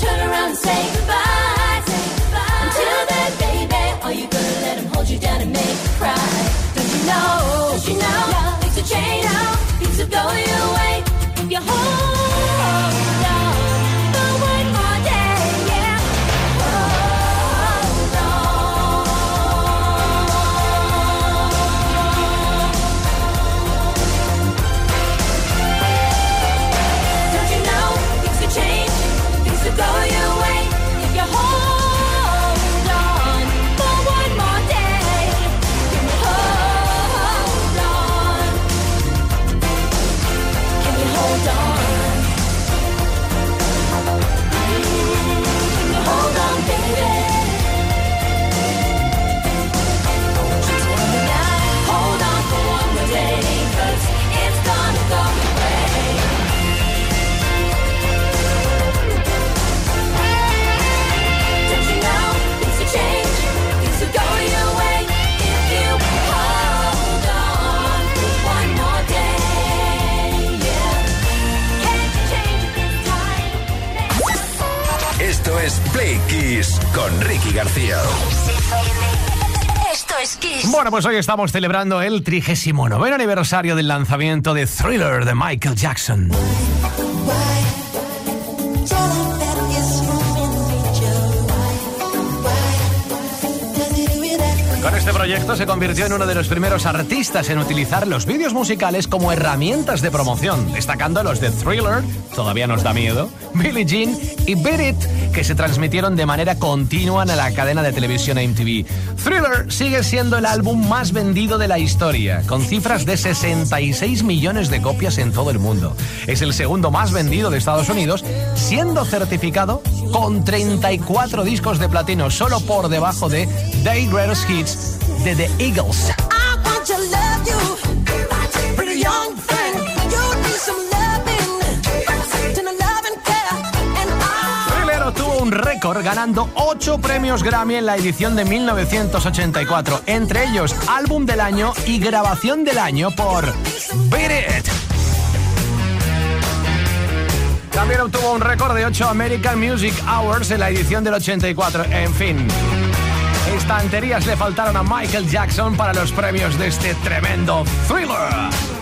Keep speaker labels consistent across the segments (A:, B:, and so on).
A: turn around and say goodbye. Until then, baby, are you gonna let him hold you down and make you cry?
B: Ricky García.
C: Esto es Kiss.
D: Bueno, pues hoy estamos celebrando el 39 aniversario del lanzamiento de Thriller de Michael Jackson. Este proyecto se convirtió en uno de los primeros artistas en utilizar los vídeos musicales como herramientas de promoción, destacando los de Thriller, Todavía nos da miedo, Billie Jean y Beat It, que se transmitieron de manera continua en la cadena de televisión MTV. Thriller sigue siendo el álbum más vendido de la historia, con cifras de 66 millones de copias en todo el mundo. Es el segundo más vendido de Estados Unidos, siendo certificado con 34 discos de platino, solo por debajo de The Greatest Hits de The Eagles. Récord ganando 8 premios Grammy en la edición de 1984, entre ellos Álbum del Año y Grabación del Año por Beat It. También obtuvo un récord de 8 American Music Awards en la edición del 84. En fin, estanterías le faltaron a Michael Jackson para los premios de este tremendo thriller.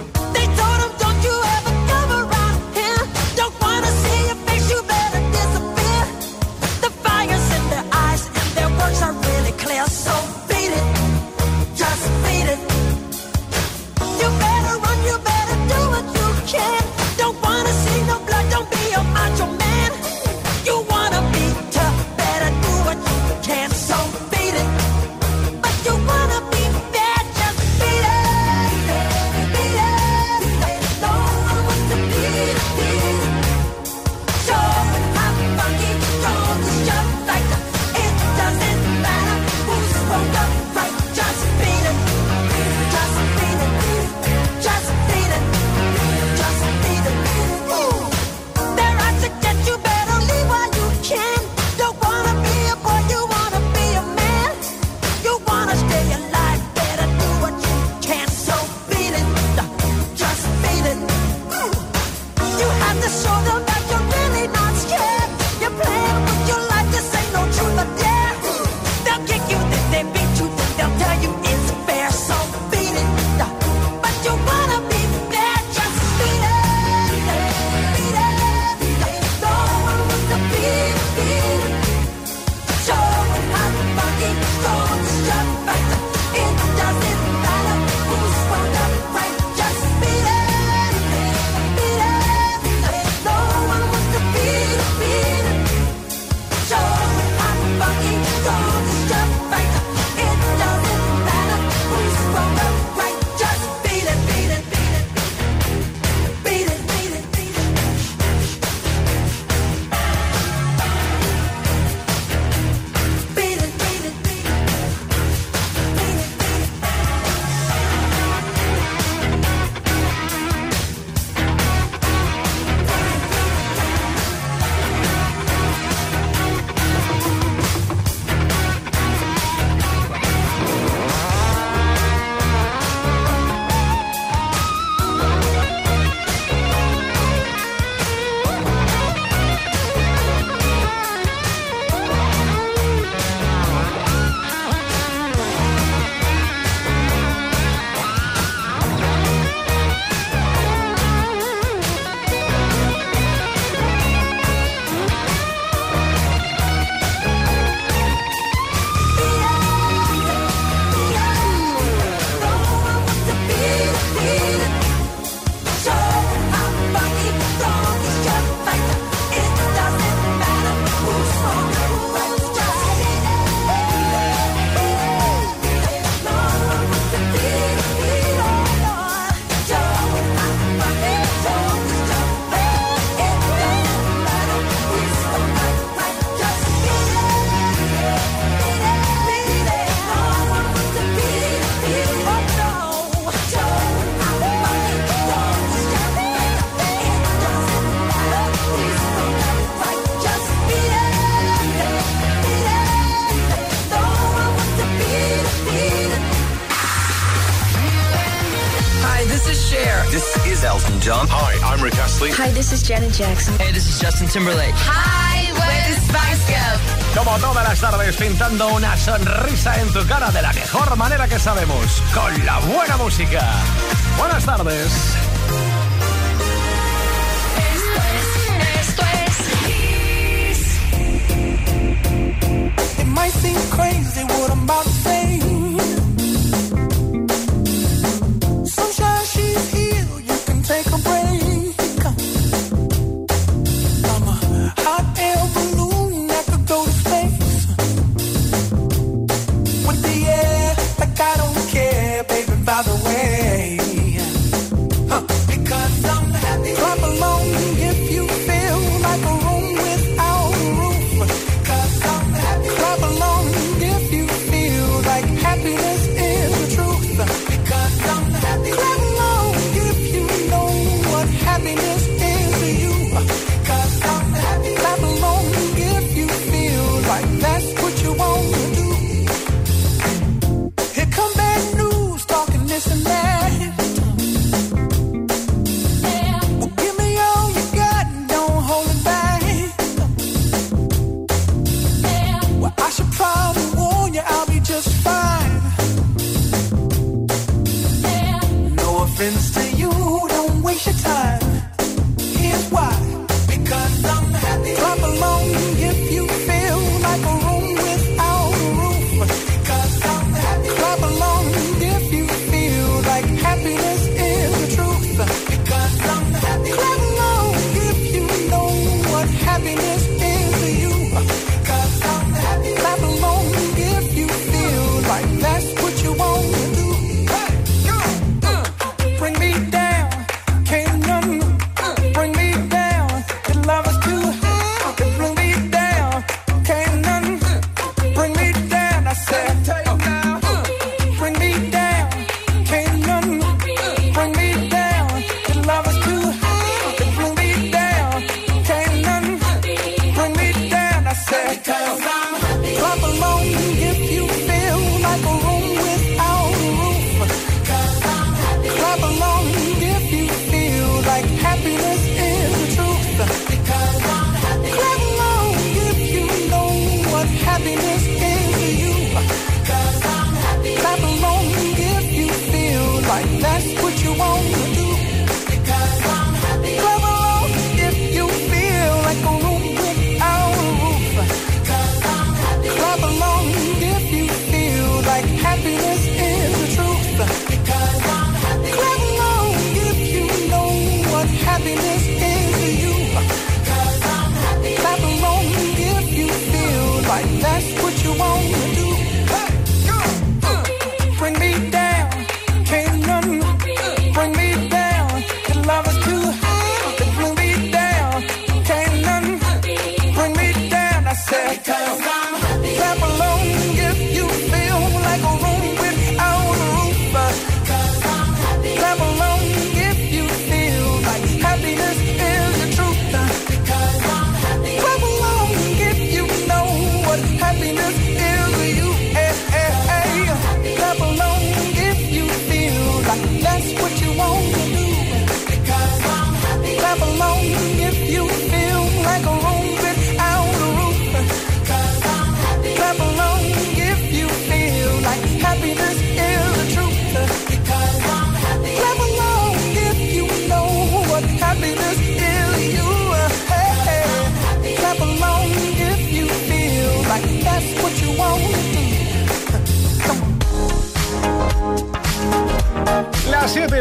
E: This is Elton
B: John.
C: Hi, I'm Rick Astley.
F: Hi, this is Janet Jackson.
G: Hey, this is Justin Timberlake.
F: Hi, we're the Spice Girls.
D: Como todas las tardes, pintando una sonrisa en tu cara de la mejor manera que sabemos, con la buena música. Buenas tardes.
F: Esto es, esto es
E: It might seem crazy what I'm about to say. difference to you. Don't waste your time. Here's why. Because I'm happy. Clap along.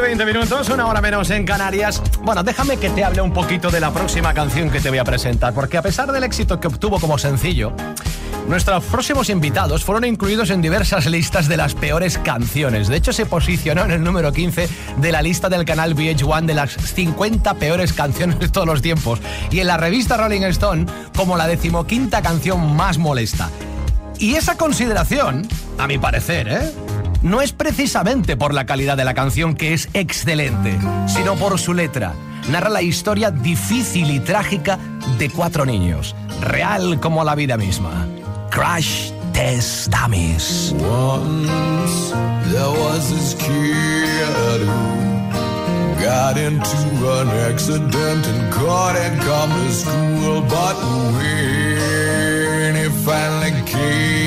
D: 20 minutos, una hora menos en Canarias. Bueno, déjame que te hable un poquito de la próxima canción que te voy a presentar, porque a pesar del éxito que obtuvo como sencillo, Nuestros próximos invitados fueron incluidos en diversas listas de las peores canciones. De hecho, se posicionó en el número 15 de la lista del canal VH1 de las 50 peores canciones de todos los tiempos. Y en la revista Rolling Stone como la decimoquinta canción más molesta. Y esa consideración, a mi parecer, ¿eh? no es precisamente por la calidad de la canción, que es excelente, sino por su letra. Narra la historia difícil y trágica de cuatro niños, real como la vida misma. Crash Test Dummies.
H: Once there was this kid who
C: got into an accident and come to school, but when he finally came.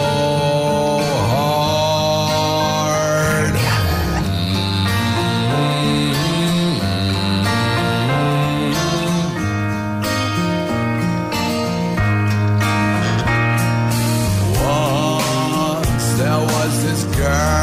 C: girl.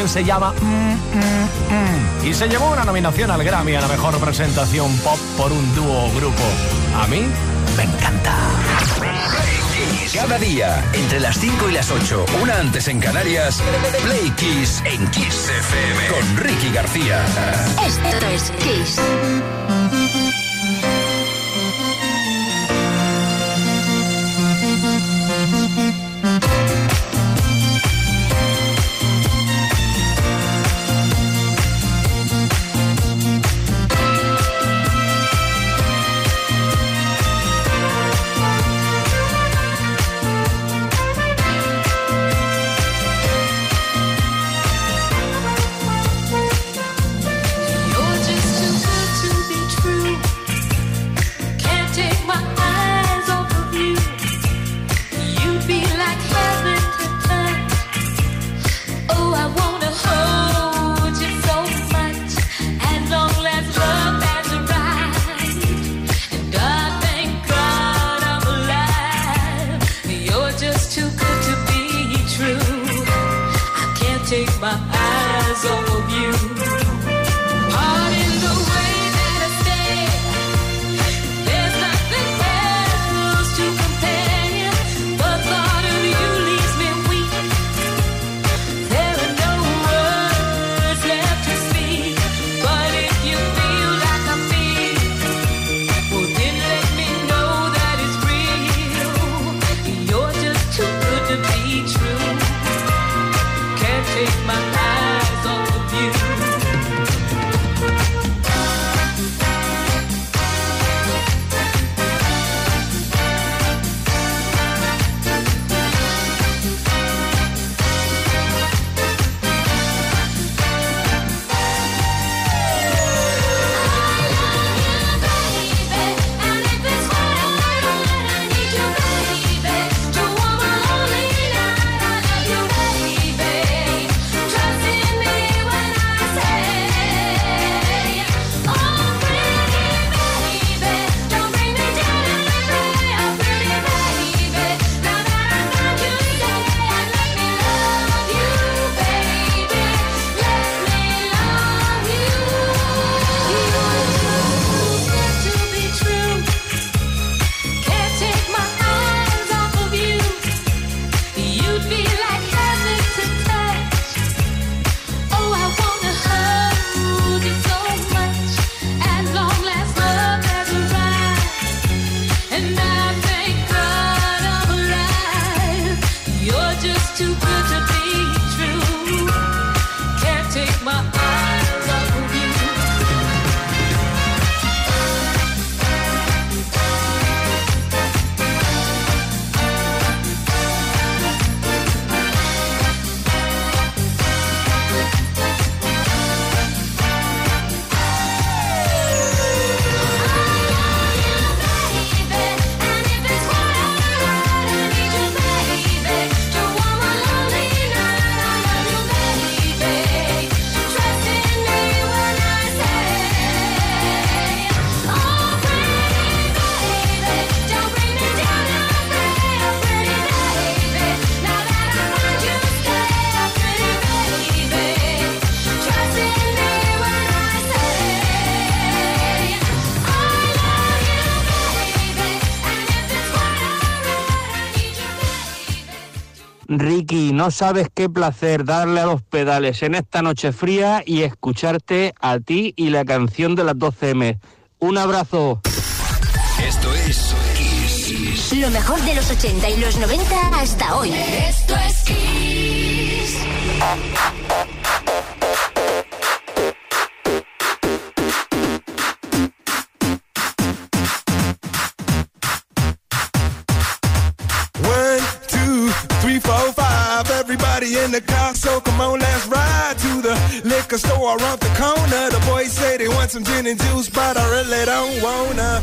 D: canción se llama mm, mm, mm, y se llevó una nominación al Grammy a la mejor presentación pop por un dúo o grupo. A mí me encanta.
B: Cada día, entre las 5 y las 8, una antes en Canarias, Play Kiss en Kiss FM con Ricky García.
I: Esto es Kiss.
J: take my eyes off
H: no sabes qué placer darle a los pedales en esta noche fría y escucharte a ti y la canción de las 12M. Un abrazo.
B: Esto es Kiss.
G: Lo mejor de los 80 y los 90 hasta hoy.
A: Esto es Kiss.
K: In the car, so come on, let's ride to the liquor store around the corner. The boys say they want some gin and juice, but I really don't wanna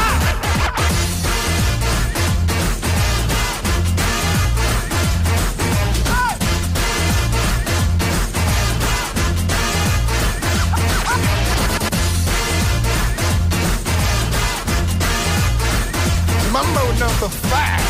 K: Mambo number five.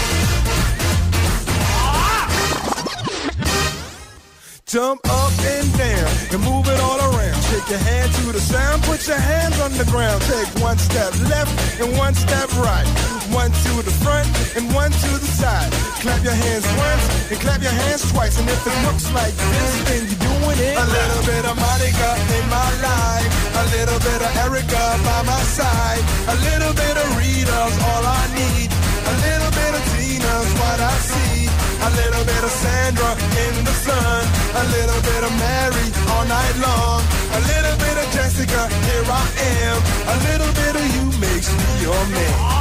K: Jump up and down and move it all around. Shake your hand to the sound, put your hands on the ground. Take one step left and one step right. One to the front and one to the side. Clap your hands once and clap your hands twice. And if it looks like this, then you're doing it. A little bit of Monica in my life. A little bit of Erica by my side. A little bit of Rita's all I need. A little bit of Tina's what I see. A little bit of Sandra in the sun. A little bit of Mary all night long. A little bit of Jessica, here I am. A little bit of you makes me your man.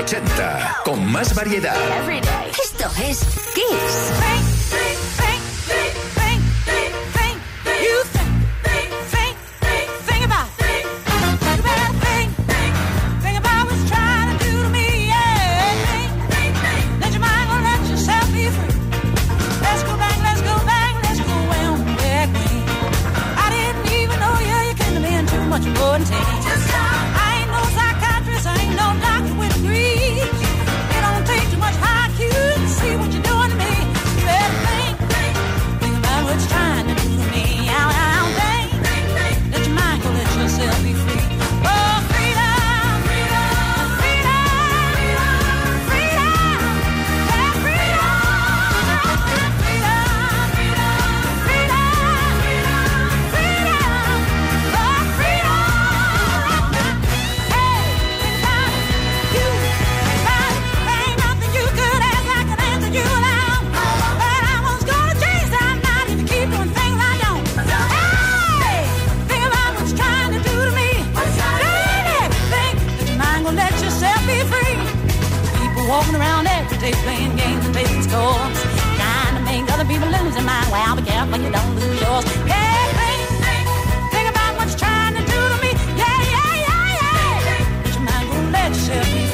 B: 80, con más variedad.
G: Esto es Kiss.
E: Walking around every day playing games and making scores. Trying to make other people lose their mind. Well, be careful you
G: don't lose yours. Hey, think, think, think about what you're trying to do to me. Yeah, yeah, yeah, yeah. But you might go let yourself be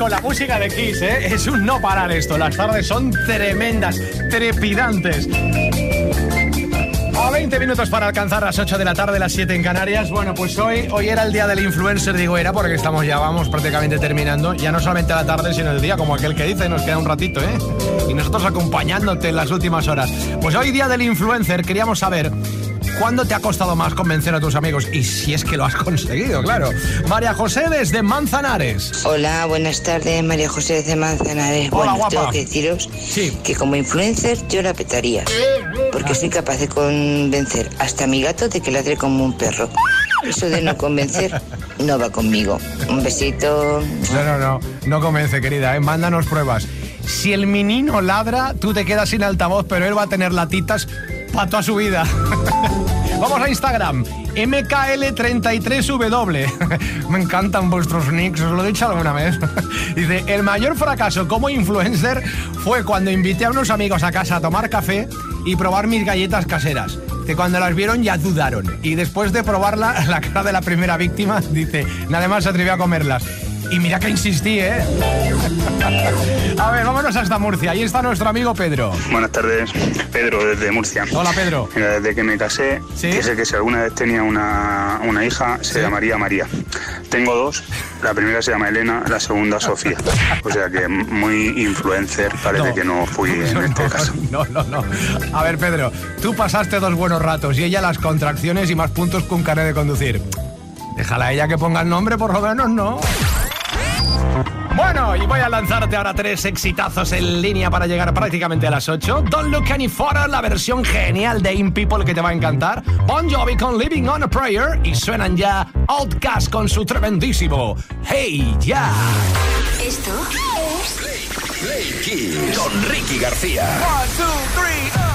D: con la música de Kiss, ¿eh? Es un no parar esto. Las tardes son tremendas, trepidantes. A 20 minutos para alcanzar las 8 de la tarde, las 7 en Canarias. Bueno, pues hoy, hoy era el día del influencer, digo era, porque estamos ya, vamos prácticamente terminando. Ya no solamente la tarde, sino el día, como aquel que dice, nos queda un ratito, ¿eh? Y nosotros acompañándote en las últimas horas. Pues hoy, día del influencer, queríamos saber ¿Cuándo te ha costado más convencer a tus amigos? Y si es que lo has conseguido, claro. María José desde Manzanares.
L: Hola, buenas tardes, María José desde Manzanares.
D: Hola,
L: bueno,
D: guapa.
L: tengo que deciros que como influencer yo la petaría. Porque soy capaz de convencer hasta a mi gato de que ladre como un perro. Eso de no convencer no va conmigo. Un besito.
D: No, no, no. No convence, querida, ¿eh? Mándanos pruebas. Si el menino ladra, tú te quedas sin altavoz, pero él va a tener latitas para toda su vida. Vamos a Instagram. MKL33W. Me encantan vuestros nicks, os lo he dicho alguna vez. Dice, el mayor fracaso como influencer fue cuando invité a unos amigos a casa a tomar café y probar mis galletas caseras. Que cuando las vieron ya dudaron. Y después de probarla, la cara de la primera víctima, dice, nada más se atrevió a comerlas. Y mira que insistí, ¿eh? A ver, vámonos hasta Murcia. Ahí está nuestro amigo Pedro.
M: Buenas tardes, Pedro desde Murcia.
D: Hola, Pedro.
M: Mira, desde que me casé, que sé que si alguna vez tenía una, una hija, se llamaría María. Tengo dos, la primera se llama Elena, la segunda Sofía. O sea que muy influencer parece
D: No.
M: que no fui en este caso.
D: No, no, no. A ver, Pedro, tú pasaste dos buenos ratos y ella las contracciones y más puntos que un carnet de conducir. Déjala a ella que ponga el nombre, por lo menos, ¿no? Bueno, y voy a lanzarte ahora tres exitazos en línea para llegar prácticamente a las 8. Don't Look Any Further, la versión genial de In People que te va a encantar. Bon Jovi con Living on a Prayer y suenan ya Outcast con su tremendísimo Hey Ya.
I: Esto es
B: Play Kiss con Ricky García.
N: One, two, three, uh.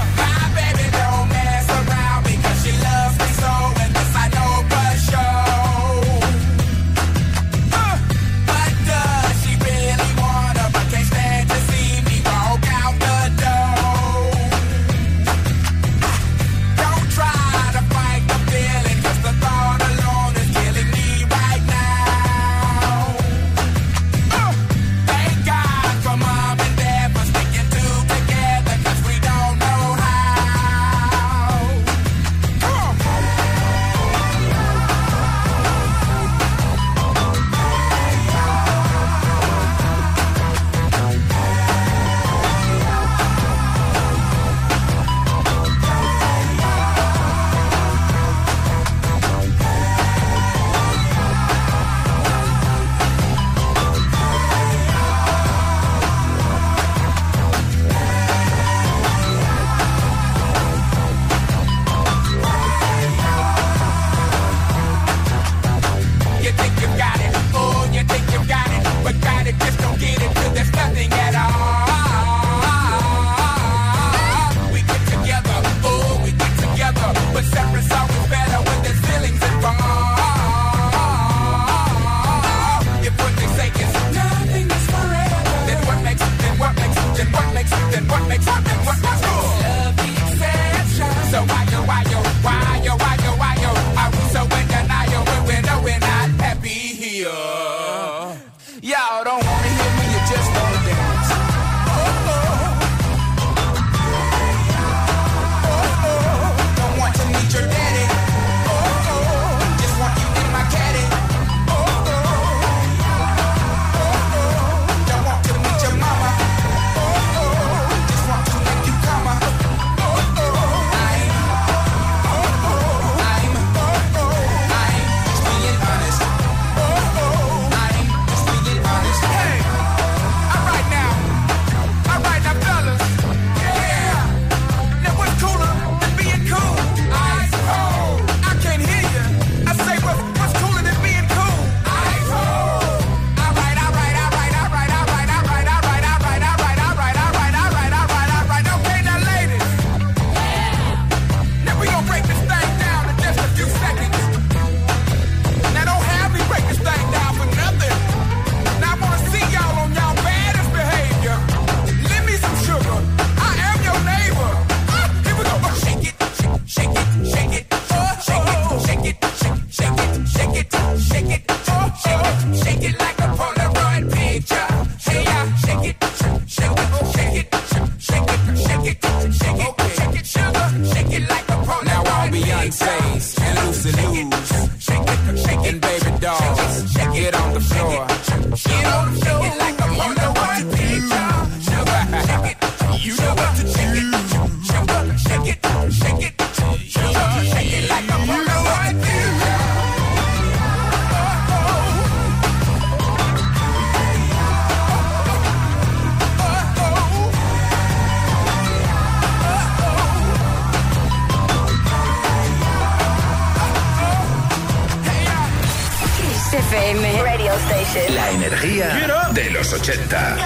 B: 80.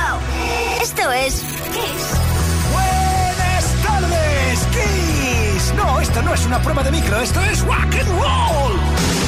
G: Esto es Kiss.
O: Buenas tardes, Kiss. No, esto no es una prueba de micro, esto es rock and roll.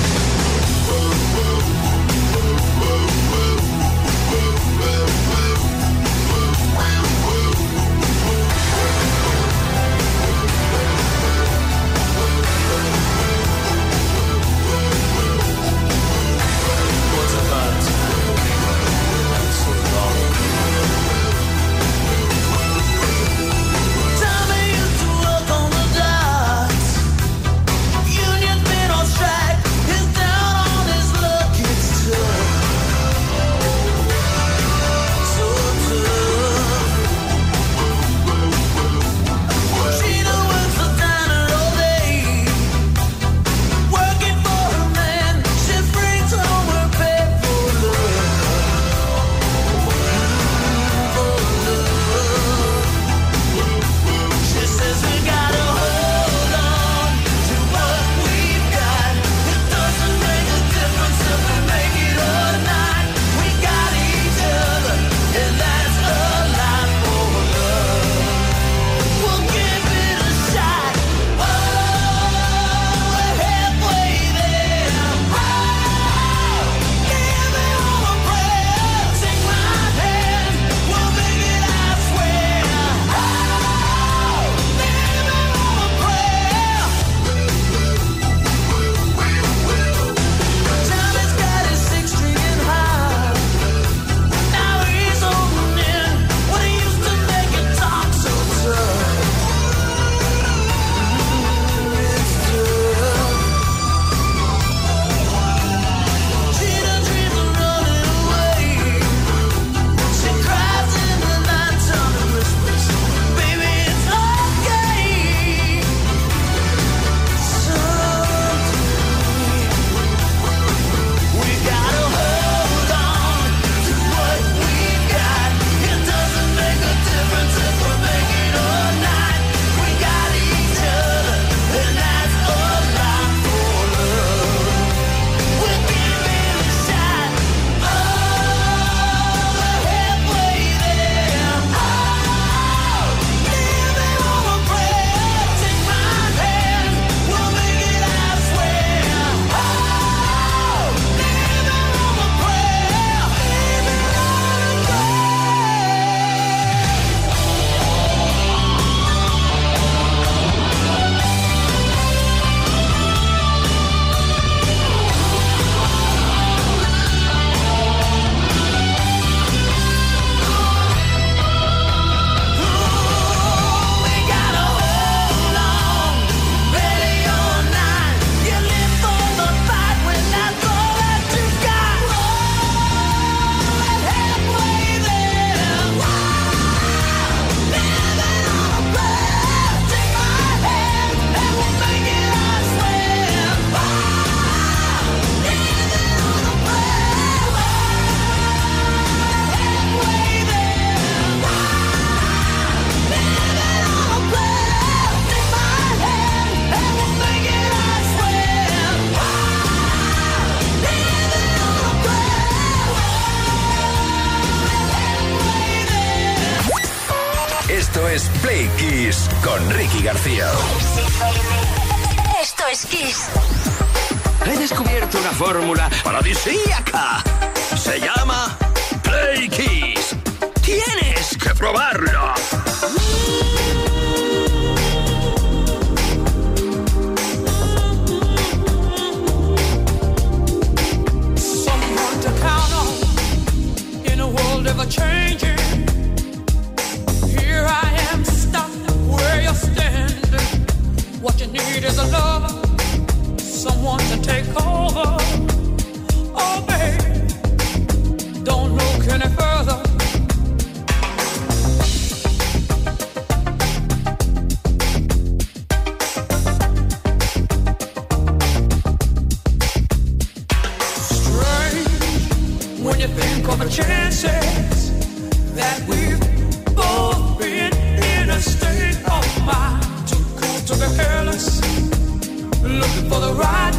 E: the right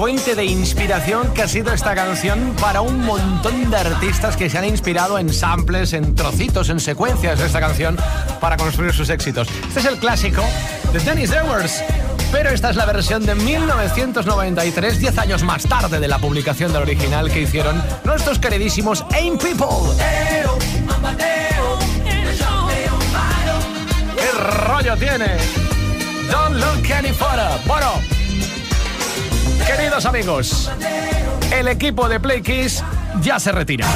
D: fuente de inspiración que ha sido esta canción para un montón de artistas que se han inspirado en samples, en trocitos, en secuencias de esta canción para construir sus éxitos. Este es el clásico de Dennis Edwards. Pero esta es la versión de 1993, 10 años más tarde de la publicación del original que hicieron nuestros queridísimos AIM People. ¿Qué rollo tiene? Don't look any further. Bueno, queridos amigos, el equipo de Play Kiss ya se retira.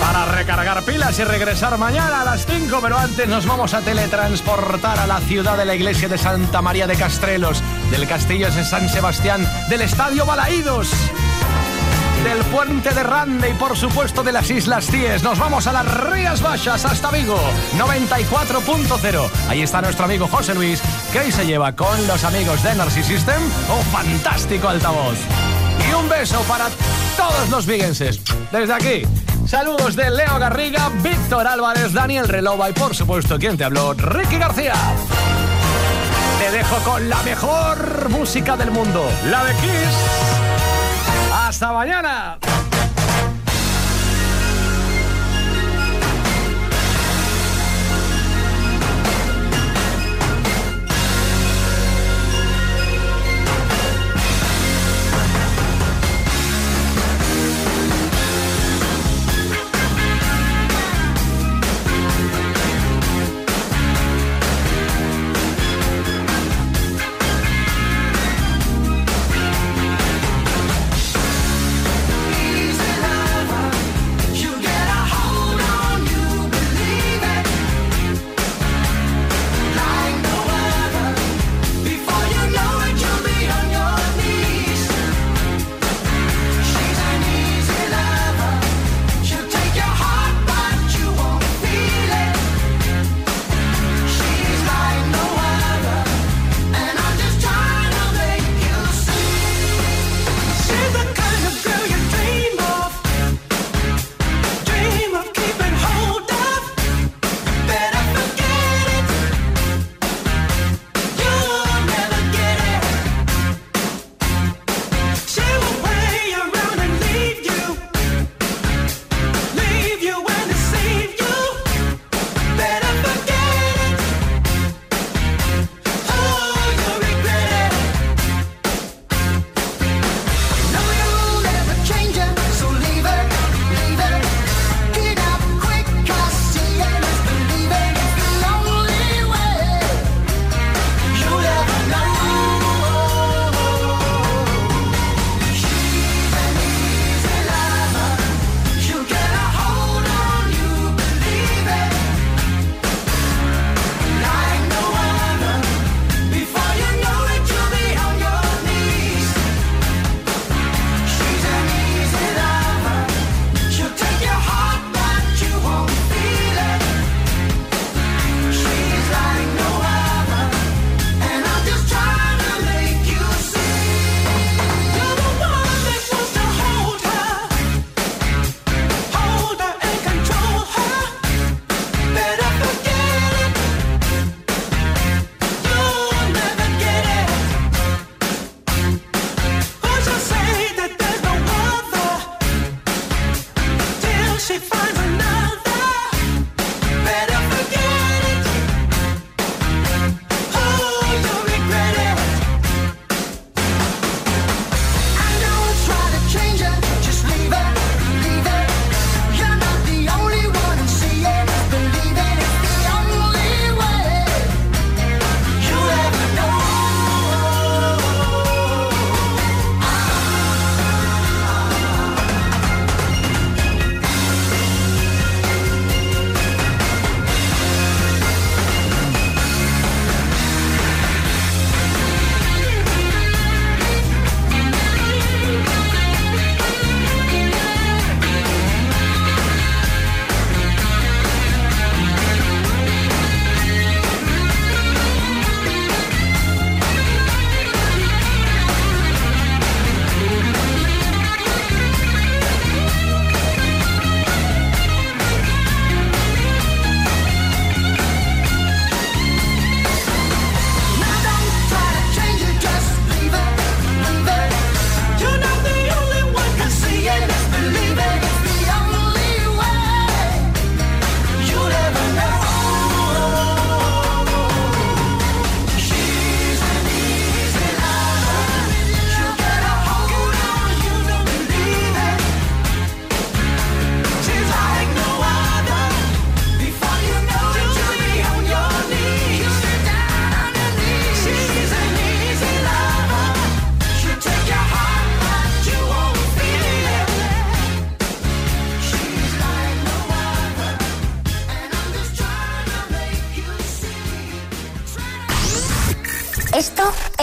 D: Para recargar pilas y regresar mañana a las 5, pero antes nos vamos a teletransportar a la ciudad de la iglesia de Santa María de Castrelos, del castillo de San Sebastián, del estadio Balaídos del puente de Rande y por supuesto de las Islas Cíes. Nos vamos a las Rías Baixas hasta Vigo, 94.0. Ahí está nuestro amigo José Luis, que hoy se lleva con los amigos de Energy System un fantástico altavoz. Y un beso para todos los viguenses. Desde aquí, saludos de Leo Garriga, Víctor Álvarez, Daniel Relova y por supuesto, quien te habló, Ricky García. Te dejo con la mejor música del mundo, la de Kiss. ¡Hasta mañana!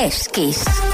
I: Es Kiss.